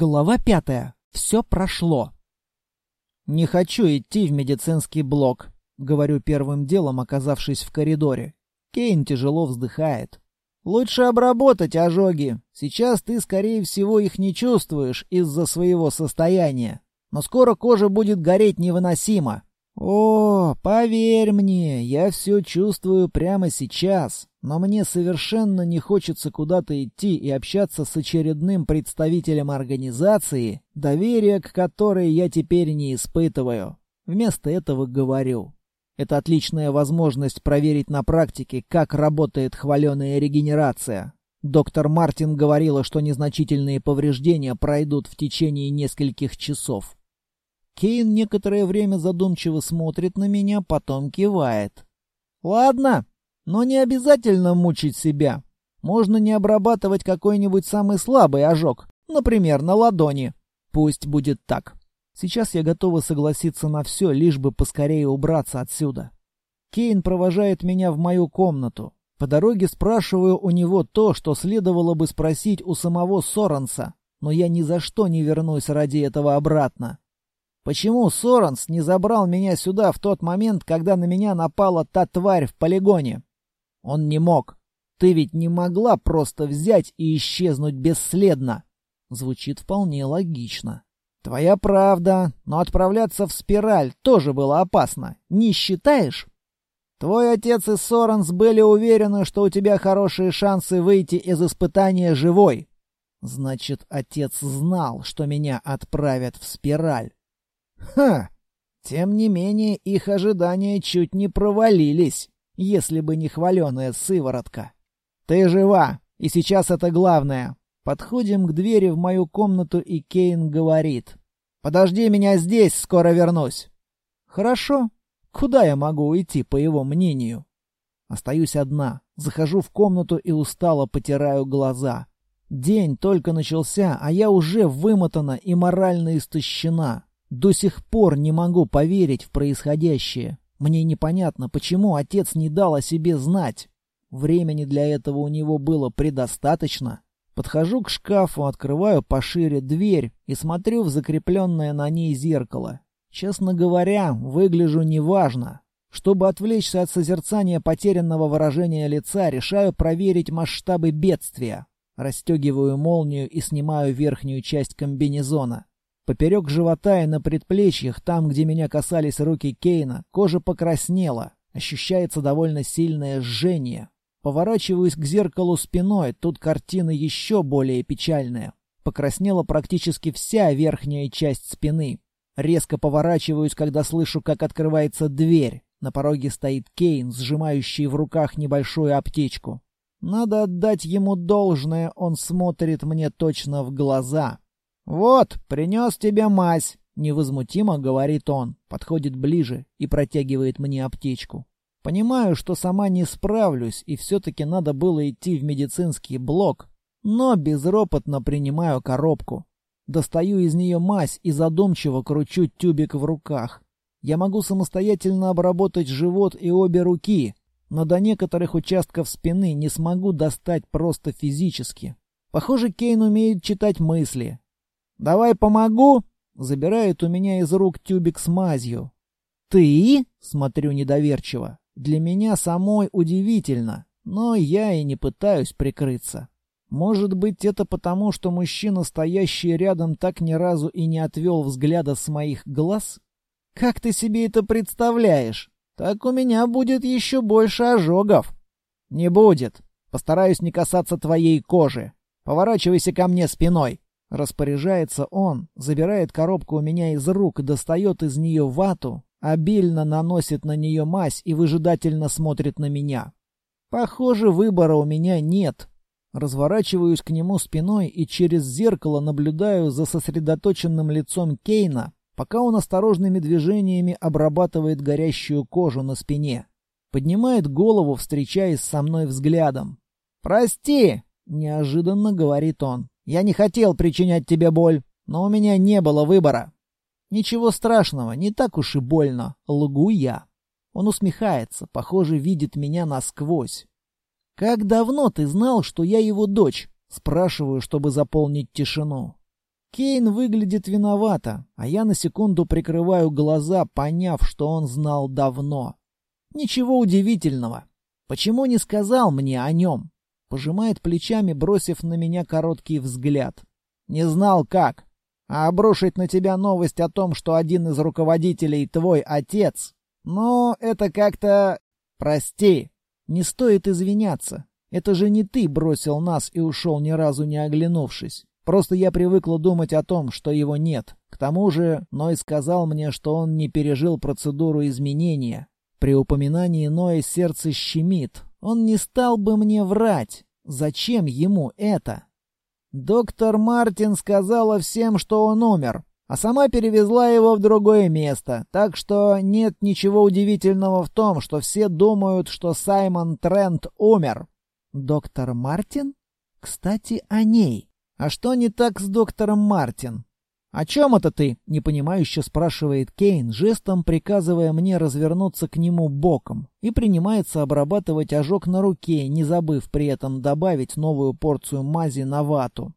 Глава пятая. Все прошло. «Не хочу идти в медицинский блок», — говорю первым делом, оказавшись в коридоре. Кейн тяжело вздыхает. «Лучше обработать ожоги. Сейчас ты, скорее всего, их не чувствуешь из-за своего состояния. Но скоро кожа будет гореть невыносимо. «О, поверь мне, я все чувствую прямо сейчас, но мне совершенно не хочется куда-то идти и общаться с очередным представителем организации, доверия к которой я теперь не испытываю. Вместо этого говорю. Это отличная возможность проверить на практике, как работает хваленая регенерация. Доктор Мартин говорила, что незначительные повреждения пройдут в течение нескольких часов. Кейн некоторое время задумчиво смотрит на меня, потом кивает. «Ладно, но не обязательно мучить себя. Можно не обрабатывать какой-нибудь самый слабый ожог, например, на ладони. Пусть будет так. Сейчас я готова согласиться на все, лишь бы поскорее убраться отсюда». Кейн провожает меня в мою комнату. По дороге спрашиваю у него то, что следовало бы спросить у самого Соренса, но я ни за что не вернусь ради этого обратно. Почему Соренс не забрал меня сюда в тот момент, когда на меня напала та тварь в полигоне? Он не мог. Ты ведь не могла просто взять и исчезнуть бесследно. Звучит вполне логично. Твоя правда, но отправляться в спираль тоже было опасно. Не считаешь? Твой отец и Соренс были уверены, что у тебя хорошие шансы выйти из испытания живой. Значит, отец знал, что меня отправят в спираль. Ха! Тем не менее, их ожидания чуть не провалились, если бы не хваленая сыворотка. Ты жива, и сейчас это главное. Подходим к двери в мою комнату, и Кейн говорит. «Подожди меня здесь, скоро вернусь». «Хорошо. Куда я могу уйти, по его мнению?» Остаюсь одна. Захожу в комнату и устало потираю глаза. День только начался, а я уже вымотана и морально истощена. До сих пор не могу поверить в происходящее. Мне непонятно, почему отец не дал о себе знать. Времени для этого у него было предостаточно. Подхожу к шкафу, открываю пошире дверь и смотрю в закрепленное на ней зеркало. Честно говоря, выгляжу неважно. Чтобы отвлечься от созерцания потерянного выражения лица, решаю проверить масштабы бедствия. Расстегиваю молнию и снимаю верхнюю часть комбинезона. Поперек живота и на предплечьях, там, где меня касались руки Кейна, кожа покраснела. Ощущается довольно сильное жжение. Поворачиваюсь к зеркалу спиной, тут картина еще более печальная. Покраснела практически вся верхняя часть спины. Резко поворачиваюсь, когда слышу, как открывается дверь. На пороге стоит Кейн, сжимающий в руках небольшую аптечку. Надо отдать ему должное, он смотрит мне точно в глаза. «Вот, принес тебе мазь», — невозмутимо говорит он, подходит ближе и протягивает мне аптечку. Понимаю, что сама не справлюсь, и все-таки надо было идти в медицинский блок, но безропотно принимаю коробку. Достаю из нее мазь и задумчиво кручу тюбик в руках. Я могу самостоятельно обработать живот и обе руки, но до некоторых участков спины не смогу достать просто физически. Похоже, Кейн умеет читать мысли. «Давай помогу!» — забирает у меня из рук тюбик с мазью. «Ты?» — смотрю недоверчиво. «Для меня самой удивительно, но я и не пытаюсь прикрыться. Может быть, это потому, что мужчина, стоящий рядом, так ни разу и не отвел взгляда с моих глаз? Как ты себе это представляешь? Так у меня будет еще больше ожогов». «Не будет. Постараюсь не касаться твоей кожи. Поворачивайся ко мне спиной». Распоряжается он, забирает коробку у меня из рук, достает из нее вату, обильно наносит на нее мазь и выжидательно смотрит на меня. Похоже, выбора у меня нет. Разворачиваюсь к нему спиной и через зеркало наблюдаю за сосредоточенным лицом Кейна, пока он осторожными движениями обрабатывает горящую кожу на спине. Поднимает голову, встречаясь со мной взглядом. «Прости!» — неожиданно говорит он. Я не хотел причинять тебе боль, но у меня не было выбора. Ничего страшного, не так уж и больно, лгу я. Он усмехается, похоже, видит меня насквозь. Как давно ты знал, что я его дочь? Спрашиваю, чтобы заполнить тишину. Кейн выглядит виновато, а я на секунду прикрываю глаза, поняв, что он знал давно. Ничего удивительного. Почему не сказал мне о нем? Пожимает плечами, бросив на меня короткий взгляд. Не знал как. А обрушить на тебя новость о том, что один из руководителей твой отец. Но это как-то... Прости. Не стоит извиняться. Это же не ты бросил нас и ушел ни разу не оглянувшись. Просто я привыкла думать о том, что его нет. К тому же Ной сказал мне, что он не пережил процедуру изменения. При упоминании Ноя сердце щемит. Он не стал бы мне врать. Зачем ему это? Доктор Мартин сказала всем, что он умер, а сама перевезла его в другое место, так что нет ничего удивительного в том, что все думают, что Саймон Трент умер. Доктор Мартин? Кстати, о ней. А что не так с доктором Мартин? «О чем это ты?» — непонимающе спрашивает Кейн, жестом приказывая мне развернуться к нему боком, и принимается обрабатывать ожог на руке, не забыв при этом добавить новую порцию мази на вату.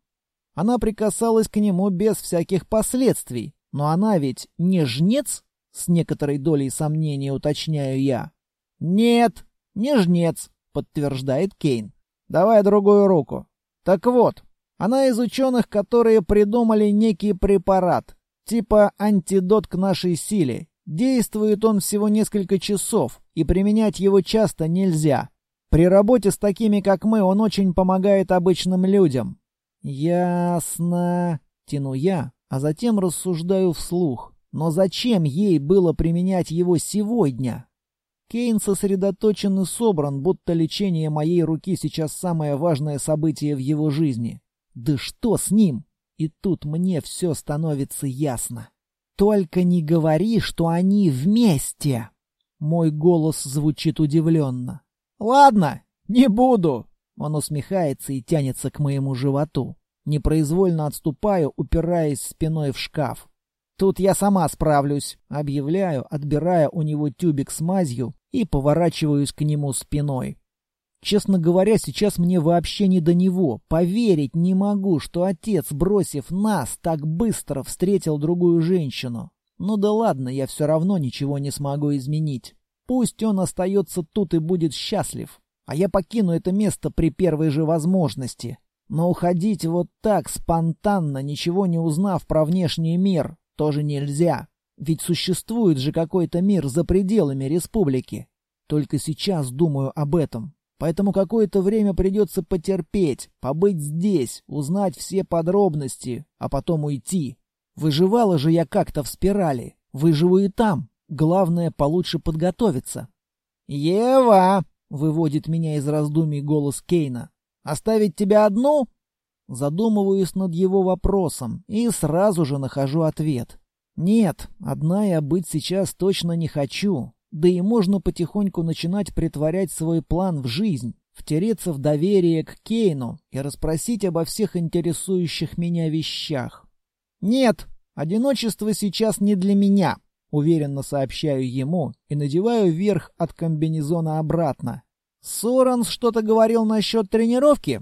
Она прикасалась к нему без всяких последствий, но она ведь не жнец? С некоторой долей сомнения уточняю я. «Нет, не жнец», — подтверждает Кейн. «Давай другую руку». «Так вот, она из ученых, которые придумали некий препарат, типа антидот к нашей силе. Действует он всего несколько часов, и применять его часто нельзя. При работе с такими, как мы, он очень помогает обычным людям. Ясно, тяну я, а затем рассуждаю вслух. Но зачем ей было применять его сегодня? Кейн сосредоточен и собран, будто лечение моей руки сейчас самое важное событие в его жизни. Да что с ним? И тут мне все становится ясно. Только не говори, что они вместе. Мой голос звучит удивленно. Ладно, не буду. Он усмехается и тянется к моему животу. Непроизвольно отступаю, упираясь спиной в шкаф. Тут я сама справлюсь, объявляю, отбирая у него тюбик с мазью и поворачиваюсь к нему спиной. Честно говоря, сейчас мне вообще не до него. Поверить не могу, что отец, бросив нас, так быстро встретил другую женщину. Ну да ладно, я все равно ничего не смогу изменить. Пусть он остается тут и будет счастлив. А я покину это место при первой же возможности. Но уходить вот так, спонтанно, ничего не узнав про внешний мир, тоже нельзя. Ведь существует же какой-то мир за пределами республики. Только сейчас думаю об этом. Поэтому какое-то время придется потерпеть, побыть здесь, узнать все подробности, а потом уйти. Выживала же я как-то в спирали. Выживу и там. Главное, получше подготовиться. «Ева!» — выводит меня из раздумий голос Кейна. «Оставить тебя одну?» Задумываюсь над его вопросом и сразу же нахожу ответ. «Нет, одна я быть сейчас точно не хочу. Да и можно потихоньку начинать притворять свой план в жизнь, втереться в доверие к Кейну и расспросить обо всех интересующих меня вещах. «Нет, одиночество сейчас не для меня», — уверенно сообщаю ему и надеваю верх от комбинезона обратно. «Соранс что-то говорил насчет тренировки?»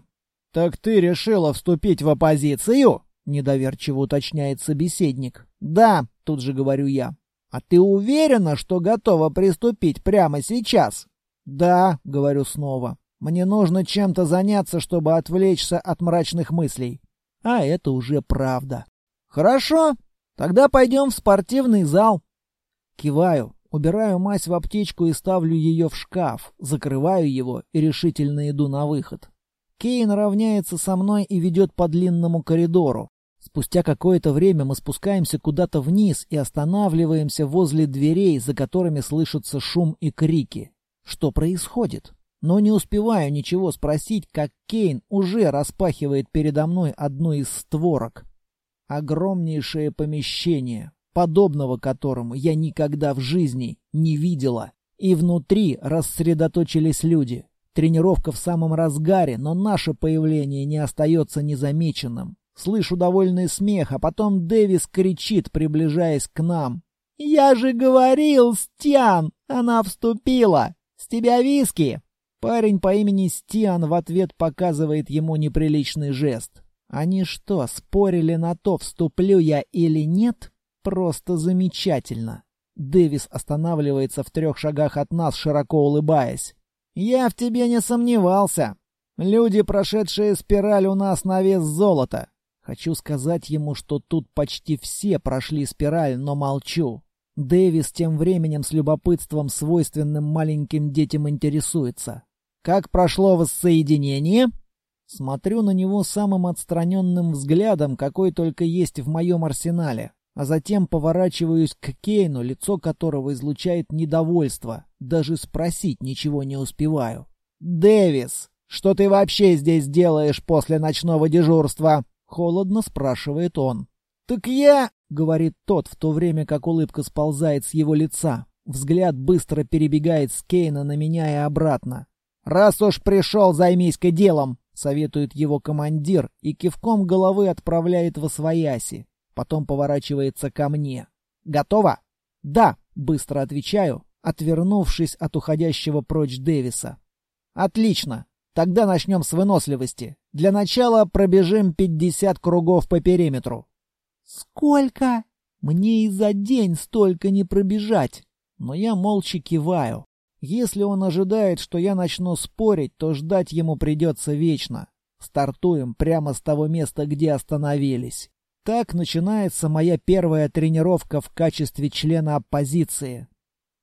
«Так ты решила вступить в оппозицию?» — недоверчиво уточняет собеседник. «Да», — тут же говорю я. «А ты уверена, что готова приступить прямо сейчас?» «Да», — говорю снова. «Мне нужно чем-то заняться, чтобы отвлечься от мрачных мыслей». А это уже правда. «Хорошо, тогда пойдем в спортивный зал». Киваю, убираю мазь в аптечку и ставлю ее в шкаф, закрываю его и решительно иду на выход. Кейн равняется со мной и ведет по длинному коридору. Спустя какое-то время мы спускаемся куда-то вниз и останавливаемся возле дверей, за которыми слышится шум и крики. Что происходит? Но не успеваю ничего спросить, как Кейн уже распахивает передо мной одну из створок. Огромнейшее помещение, подобного которому я никогда в жизни не видела. И внутри рассредоточились люди. Тренировка в самом разгаре, но наше появление не остается незамеченным. Слышу довольный смех, а потом Дэвис кричит, приближаясь к нам. «Я же говорил, Стиан! Она вступила! С тебя виски!» Парень по имени Стиан в ответ показывает ему неприличный жест. Они что, спорили на то, вступлю я или нет? Просто замечательно. Дэвис останавливается в трех шагах от нас, широко улыбаясь. «Я в тебе не сомневался. Люди, прошедшие спираль, у нас на вес золота. Хочу сказать ему, что тут почти все прошли спираль, но молчу. Дэвис тем временем с любопытством, свойственным маленьким детям, интересуется. «Как прошло воссоединение?» Смотрю на него самым отстраненным взглядом, какой только есть в моем арсенале а затем поворачиваюсь к Кейну, лицо которого излучает недовольство. Даже спросить ничего не успеваю. «Дэвис, что ты вообще здесь делаешь после ночного дежурства?» — холодно спрашивает он. «Так я...» — говорит тот, в то время как улыбка сползает с его лица. Взгляд быстро перебегает с Кейна на меня и обратно. «Раз уж пришел, займись-ка делом!» — советует его командир и кивком головы отправляет в освояси. Потом поворачивается ко мне. «Готово?» «Да», — быстро отвечаю, отвернувшись от уходящего прочь Дэвиса. «Отлично. Тогда начнем с выносливости. Для начала пробежим 50 кругов по периметру». «Сколько?» «Мне и за день столько не пробежать». Но я молча киваю. Если он ожидает, что я начну спорить, то ждать ему придется вечно. Стартуем прямо с того места, где остановились. Так начинается моя первая тренировка в качестве члена оппозиции.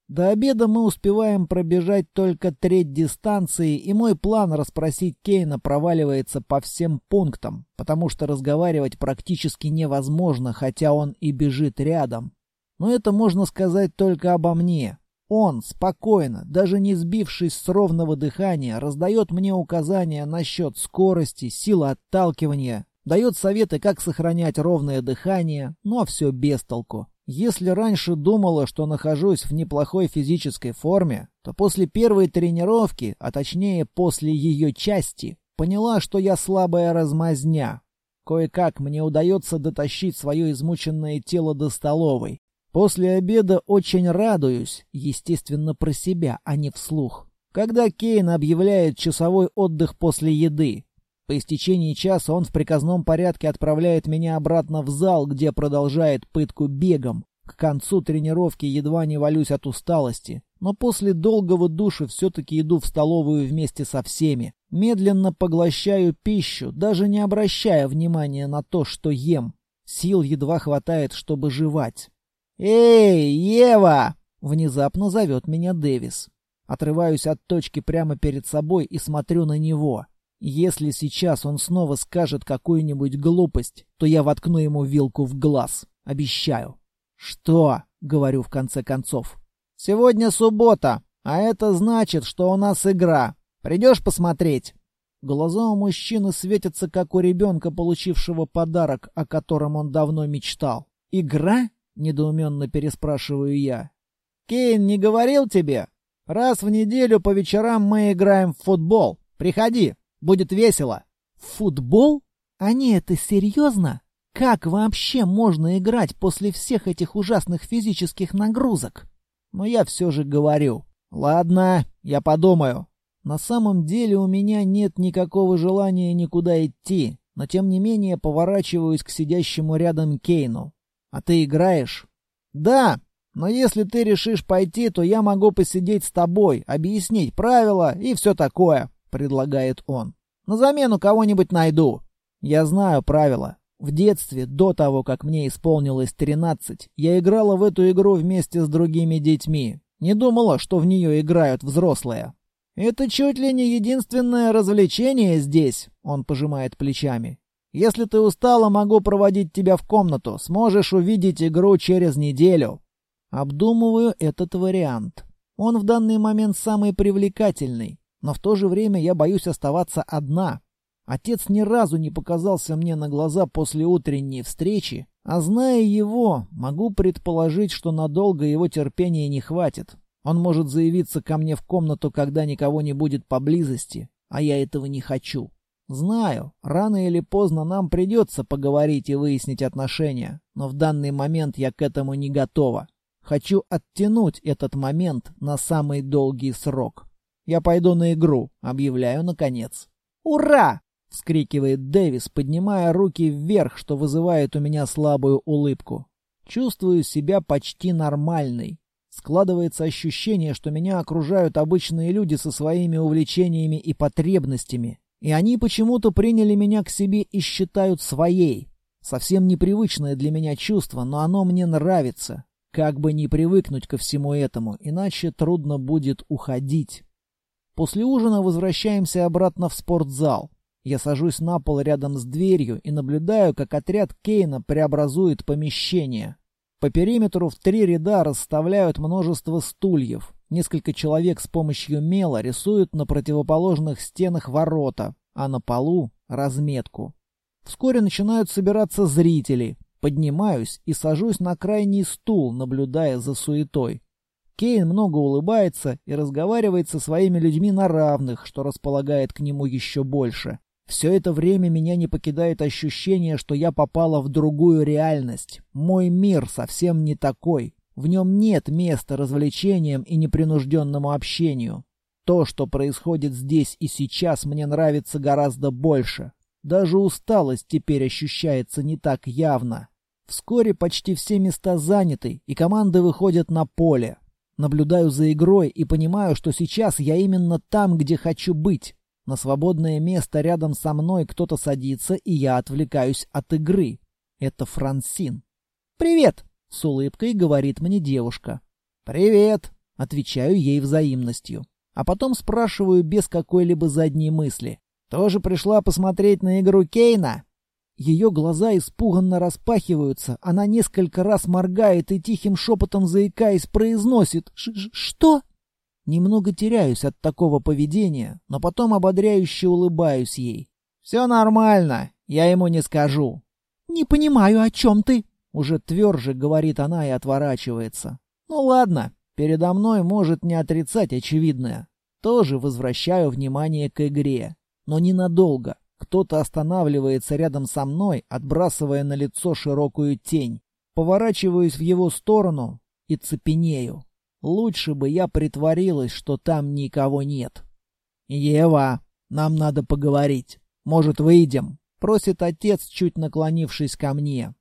До обеда мы успеваем пробежать только треть дистанции, и мой план расспросить Кейна проваливается по всем пунктам, потому что разговаривать практически невозможно, хотя он и бежит рядом. Но это можно сказать только обо мне. Он, спокойно, даже не сбившись с ровного дыхания, раздает мне указания насчет скорости, силы отталкивания, Дает советы, как сохранять ровное дыхание, но все без толку. Если раньше думала, что нахожусь в неплохой физической форме, то после первой тренировки, а точнее после ее части, поняла, что я слабая размазня. Кое-как мне удается дотащить свое измученное тело до столовой. После обеда очень радуюсь, естественно, про себя, а не вслух. Когда Кейн объявляет часовой отдых после еды, по истечении часа он в приказном порядке отправляет меня обратно в зал, где продолжает пытку бегом. К концу тренировки едва не валюсь от усталости, но после долгого душа все-таки иду в столовую вместе со всеми. Медленно поглощаю пищу, даже не обращая внимания на то, что ем. Сил едва хватает, чтобы жевать. «Эй, Ева!» — внезапно зовет меня Дэвис. Отрываюсь от точки прямо перед собой и смотрю на него. Если сейчас он снова скажет какую-нибудь глупость, то я воткну ему вилку в глаз. Обещаю. «Что?» — говорю в конце концов. «Сегодня суббота, а это значит, что у нас игра. Придешь посмотреть?» Глаза у мужчины светятся, как у ребенка, получившего подарок, о котором он давно мечтал. «Игра?» — недоуменно переспрашиваю я. «Кейн не говорил тебе? Раз в неделю по вечерам мы играем в футбол. Приходи!» Будет весело. Футбол? Они это серьезно? Как вообще можно играть после всех этих ужасных физических нагрузок? Но я все же говорю. Ладно, я подумаю. На самом деле у меня нет никакого желания никуда идти, но тем не менее поворачиваюсь к сидящему рядом Кейну. А ты играешь? Да, но если ты решишь пойти, то я могу посидеть с тобой, объяснить правила и все такое, предлагает он. На замену кого-нибудь найду. Я знаю правила. В детстве, до того, как мне исполнилось 13, я играла в эту игру вместе с другими детьми. Не думала, что в нее играют взрослые. «Это чуть ли не единственное развлечение здесь», — он пожимает плечами. «Если ты устала, могу проводить тебя в комнату. Сможешь увидеть игру через неделю». Обдумываю этот вариант. Он в данный момент самый привлекательный. Но в то же время я боюсь оставаться одна. Отец ни разу не показался мне на глаза после утренней встречи, а зная его, могу предположить, что надолго его терпения не хватит. Он может заявиться ко мне в комнату, когда никого не будет поблизости, а я этого не хочу. Знаю, рано или поздно нам придется поговорить и выяснить отношения, но в данный момент я к этому не готова. Хочу оттянуть этот момент на самый долгий срок. Я пойду на игру, объявляю наконец. Ура! — вскрикивает Дэвис, поднимая руки вверх, что вызывает у меня слабую улыбку. Чувствую себя почти нормальной. Складывается ощущение, что меня окружают обычные люди со своими увлечениями и потребностями. И они почему-то приняли меня к себе и считают своей. Совсем непривычное для меня чувство, но оно мне нравится. Как бы не привыкнуть ко всему этому, иначе трудно будет уходить. После ужина возвращаемся обратно в спортзал. Я сажусь на пол рядом с дверью и наблюдаю, как отряд Кейна преобразует помещение. По периметру в три ряда расставляют множество стульев. Несколько человек с помощью мела рисуют на противоположных стенах ворота, а на полу — разметку. Вскоре начинают собираться зрители. Поднимаюсь и сажусь на крайний стул, наблюдая за суетой. Кейн много улыбается и разговаривает со своими людьми на равных, что располагает к нему еще больше. Все это время меня не покидает ощущение, что я попала в другую реальность. Мой мир совсем не такой. В нем нет места развлечениям и непринужденному общению. То, что происходит здесь и сейчас, мне нравится гораздо больше. Даже усталость теперь ощущается не так явно. Вскоре почти все места заняты, и команды выходят на поле. Наблюдаю за игрой и понимаю, что сейчас я именно там, где хочу быть. На свободное место рядом со мной кто-то садится, и я отвлекаюсь от игры. Это Франсин. «Привет!» — с улыбкой говорит мне девушка. «Привет!» — отвечаю ей взаимностью. А потом спрашиваю без какой-либо задней мысли. «Тоже пришла посмотреть на игру Кейна?» Ее глаза испуганно распахиваются, она несколько раз моргает и тихим шепотом заикаясь произносит Ш -ш «Что?» Немного теряюсь от такого поведения, но потом ободряюще улыбаюсь ей. «Все нормально, я ему не скажу». «Не понимаю, о чем ты?» Уже тверже говорит она и отворачивается. «Ну ладно, передо мной может не отрицать очевидное. Тоже возвращаю внимание к игре. Но ненадолго. Кто-то останавливается рядом со мной, отбрасывая на лицо широкую тень. Поворачиваюсь в его сторону и цепенею. Лучше бы я притворилась, что там никого нет. «Ева, нам надо поговорить. Может, выйдем?» — просит отец, чуть наклонившись ко мне.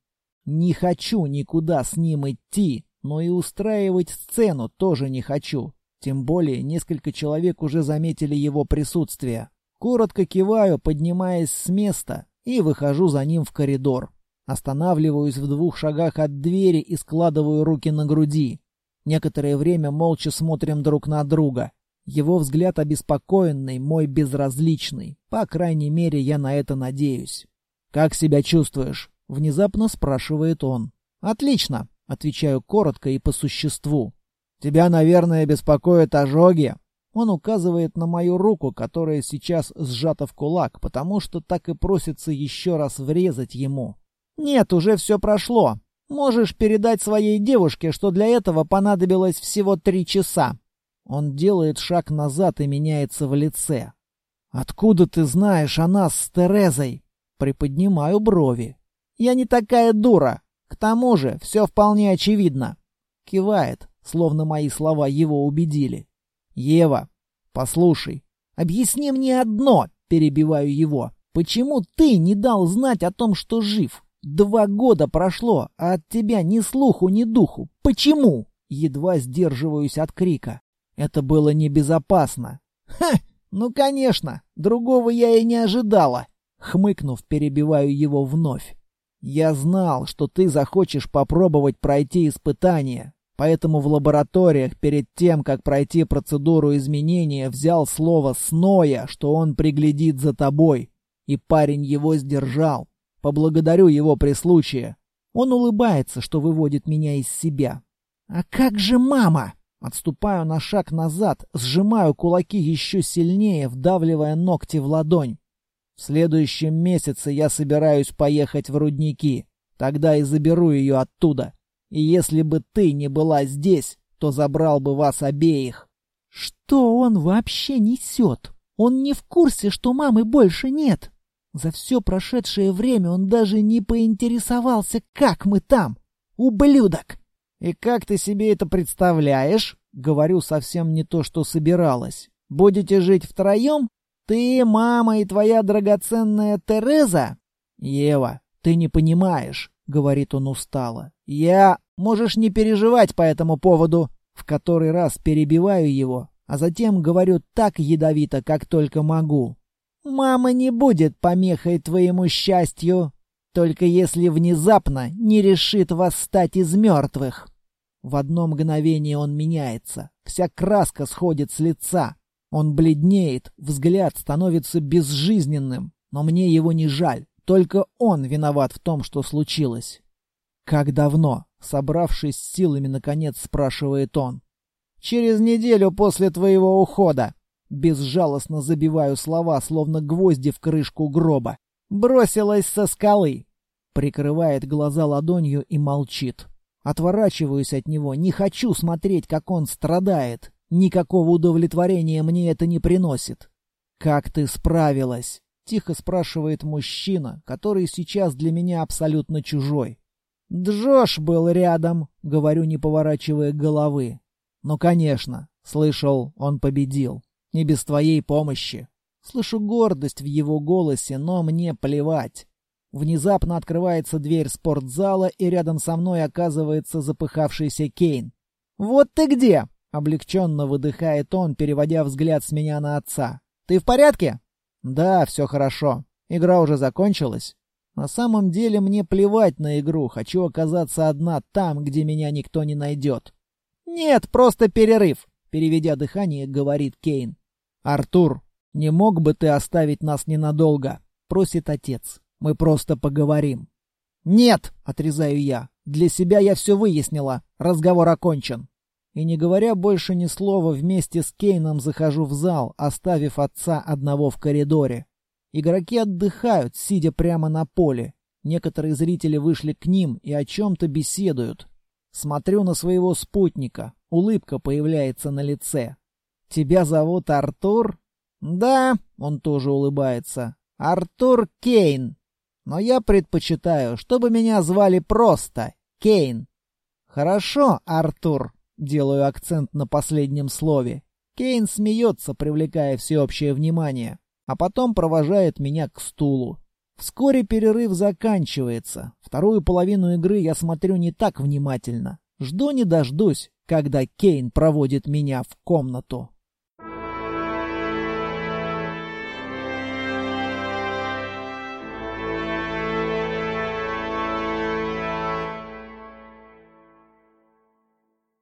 «Не хочу никуда с ним идти, но и устраивать сцену тоже не хочу. Тем более несколько человек уже заметили его присутствие. Коротко киваю, поднимаясь с места, и выхожу за ним в коридор. Останавливаюсь в двух шагах от двери и складываю руки на груди. Некоторое время молча смотрим друг на друга. Его взгляд обеспокоенный, мой безразличный. По крайней мере, я на это надеюсь. «Как себя чувствуешь?» — внезапно спрашивает он. «Отлично», — отвечаю коротко и по существу. «Тебя, наверное, беспокоят ожоги?» Он указывает на мою руку, которая сейчас сжата в кулак, потому что так и просится еще раз врезать ему. «Нет, уже все прошло. Можешь передать своей девушке, что для этого понадобилось всего три часа. Он делает шаг назад и меняется в лице. «Откуда ты знаешь о нас с Терезой?» Приподнимаю брови. «Я не такая дура. К тому же все вполне очевидно». Кивает, словно мои слова его убедили. «Ева, послушай, объясни мне одно», — перебиваю его. «Почему ты не дал знать о том, что жив?» Два года прошло, а от тебя ни слуху, ни духу. Почему? Едва сдерживаюсь от крика. Это было небезопасно. Ха! Ну, конечно, другого я и не ожидала. Хмыкнув, перебиваю его вновь. Я знал, что ты захочешь попробовать пройти испытание, поэтому в лабораториях перед тем, как пройти процедуру изменения, взял слово Сноя, что он приглядит за тобой. И парень его сдержал. Поблагодарю его при случае. Он улыбается, что выводит меня из себя. А как же мама? Отступаю на шаг назад, сжимаю кулаки еще сильнее, вдавливая ногти в ладонь. В следующем месяце я собираюсь поехать в рудники. Тогда и заберу ее оттуда. И если бы ты не была здесь, то забрал бы вас обеих. Что он вообще несет? Он не в курсе, что мамы больше нет. За все прошедшее время он даже не поинтересовался, как мы там. Ублюдок! И как ты себе это представляешь? Говорю совсем не то, что собиралась. Будете жить втроем? Ты, мама и твоя драгоценная Тереза? Ева, ты не понимаешь, говорит он устало. Я... Можешь не переживать по этому поводу. В который раз перебиваю его, а затем говорю так ядовито, как только могу. «Мама не будет помехой твоему счастью, только если внезапно не решит восстать из мертвых». В одно мгновение он меняется, вся краска сходит с лица. Он бледнеет, взгляд становится безжизненным, но мне его не жаль, только он виноват в том, что случилось. «Как давно?» — собравшись силами, наконец спрашивает он. «Через неделю после твоего ухода». Безжалостно забиваю слова, словно гвозди в крышку гроба. «Бросилась со скалы». Прикрывает глаза ладонью и молчит. Отворачиваюсь от него, не хочу смотреть, как он страдает. Никакого удовлетворения мне это не приносит. «Как ты справилась?» — тихо спрашивает мужчина, который сейчас для меня абсолютно чужой. «Джош был рядом», — говорю, не поворачивая головы. «Ну, конечно. Слышал, он победил. Не без твоей помощи». Слышу гордость в его голосе, но мне плевать. Внезапно открывается дверь спортзала, и рядом со мной оказывается запыхавшийся Кейн. «Вот ты где!» — облегченно выдыхает он, переводя взгляд с меня на отца. «Ты в порядке?» «Да, все хорошо. Игра уже закончилась». На самом деле мне плевать на игру, хочу оказаться одна там, где меня никто не найдет. «Нет, просто перерыв», — переведя дыхание, говорит Кейн. «Артур, не мог бы ты оставить нас ненадолго?» — просит отец. Мы просто поговорим». «Нет!» — отрезаю я. «Для себя я все выяснила. Разговор окончен». И не говоря больше ни слова, вместе с Кейном захожу в зал, оставив отца одного в коридоре. Игроки отдыхают, сидя прямо на поле. Некоторые зрители вышли к ним и о чем-то беседуют. Смотрю на своего спутника. Улыбка появляется на лице. «Тебя зовут Артур?» «Да», — он тоже улыбается. «Артур Кейн». Но я предпочитаю, чтобы меня звали просто Кейн. Хорошо, Артур. Делаю акцент на последнем слове. Кейн смеется, привлекая всеобщее внимание, а потом провожает меня к стулу. Вскоре перерыв заканчивается. Вторую половину игры я смотрю не так внимательно. Жду не дождусь, когда Кейн проводит меня в комнату.